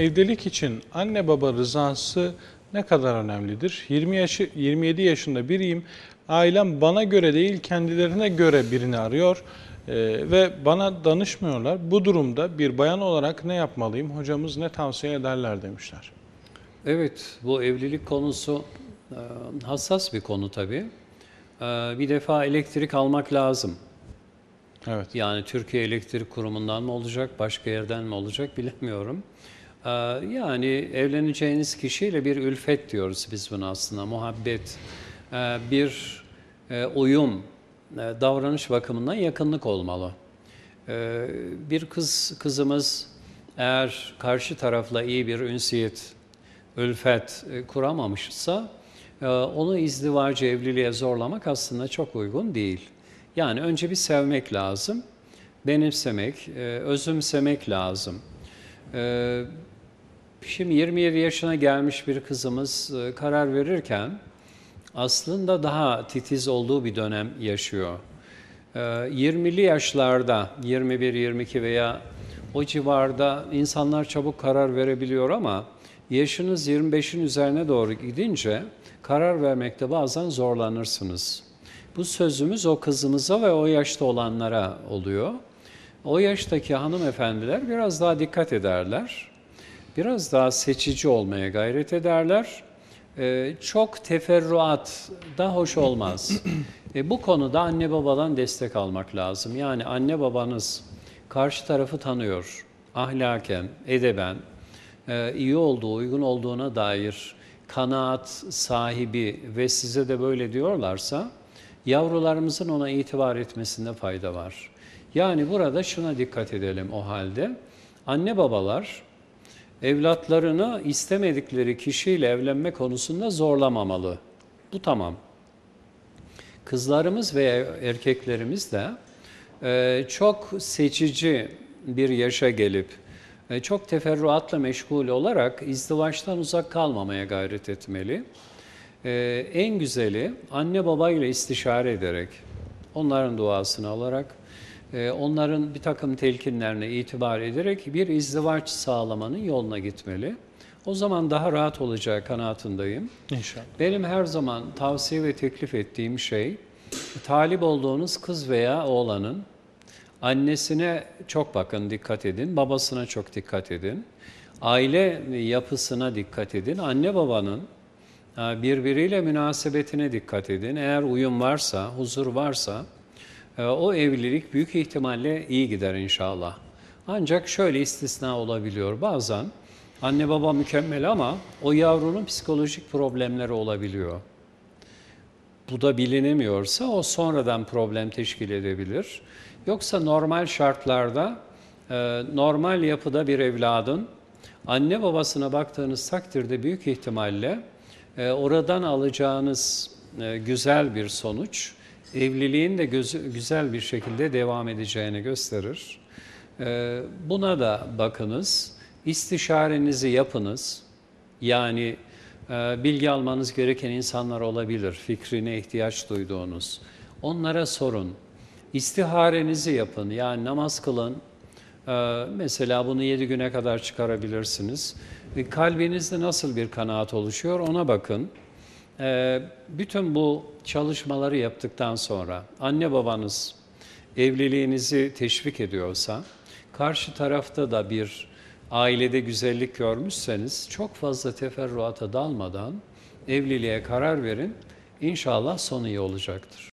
Evlilik için anne baba rızası ne kadar önemlidir? 20 yaşı 27 yaşında biriyim. Ailem bana göre değil kendilerine göre birini arıyor Ee, ve bana danışmıyorlar. Bu durumda bir bayan olarak ne yapmalıyım? Hocamız ne tavsiye ederler demişler. Evet, bu evlilik konusu e, hassas bir konu tabii. E, Bir defa elektrik almak lazım. Evet. Yani Türkiye Elektrik Kurumu'ndan mı olacak, başka yerden mi olacak bilemiyorum. E, Yani evleneceğiniz kişiyle bir ülfet diyoruz biz buna aslında, muhabbet, e, bir e, uyum, e, davranış bakımından yakınlık olmalı. E, Bir kız kızımız eğer karşı tarafla iyi bir ünsiyet, ülfet e, kuramamışsa onu izdivacı evliliğe zorlamak aslında çok uygun değil. Yani önce bir sevmek lazım, benimsemek, özümsemek lazım. E, Şimdi 27 yaşına gelmiş bir kızımız e, karar verirken aslında daha titiz olduğu bir dönem yaşıyor. E, 20'li yaşlarda 21, 22 veya o civarda insanlar çabuk karar verebiliyor ama yaşınız 25'in üzerine doğru gidince karar vermekte bazen zorlanırsınız. Bu sözümüz o kızımıza ve o yaşta olanlara oluyor. O yaştaki hanımefendiler biraz daha dikkat ederler. Biraz daha seçici olmaya gayret ederler. Ee, çok teferruat da hoş olmaz. E, bu konuda anne babadan destek almak lazım. Yani anne babanız karşı tarafı tanıyor. Ahlaken, edeben, e, iyi olduğu, uygun olduğuna dair kanaat sahibi ve size de böyle diyorlarsa yavrularımızın ona itibar etmesinde fayda var. Yani burada şuna dikkat edelim o halde. Anne babalar evlatlarını istemedikleri kişiyle evlenme konusunda zorlamamalı. Bu tamam. Kızlarımız ve erkeklerimiz de e, çok seçici bir yaşa gelip e, çok teferruatla meşgul olarak izdivaçtan uzak kalmamaya gayret etmeli. E, en güzeli anne babayla istişare ederek, onların duasını alarak, onların bir takım telkinlerine itibar ederek bir izdivaç sağlamanın yoluna gitmeli. O zaman daha rahat olacağı kanaatindeyim. İnşallah. Benim her zaman tavsiye ve teklif ettiğim şey, talip olduğunuz kız veya oğlanın annesine çok bakın, dikkat edin, babasına çok dikkat edin, aile yapısına dikkat edin, anne babanın e, birbiriyle münasebetine dikkat edin. Eğer uyum varsa, huzur varsa o evlilik büyük ihtimalle iyi gider inşallah. Ancak şöyle istisna olabiliyor. Bazen anne baba mükemmel ama o yavrunun psikolojik problemleri olabiliyor. Bu da bilinemiyorsa o sonradan problem teşkil edebilir. Yoksa normal şartlarda, e, normal yapıda bir evladın anne babasına baktığınız takdirde büyük ihtimalle e, oradan alacağınız e, güzel bir sonuç, evliliğin de gözü, güzel bir şekilde devam edeceğini gösterir. E, Buna da bakınız, istişarenizi yapınız. Yani e, bilgi almanız gereken insanlar olabilir, fikrine ihtiyaç duyduğunuz. Onlara sorun, istiharenizi yapın, yani namaz kılın. E, Mesela bunu yedi güne kadar çıkarabilirsiniz. E, Kalbinizde nasıl bir kanaat oluşuyor ona bakın. Ee, bütün bu çalışmaları yaptıktan sonra anne babanız evliliğinizi teşvik ediyorsa, karşı tarafta da bir ailede güzellik görmüşseniz çok fazla teferruata dalmadan evliliğe karar verin. İnşallah sonu iyi olacaktır.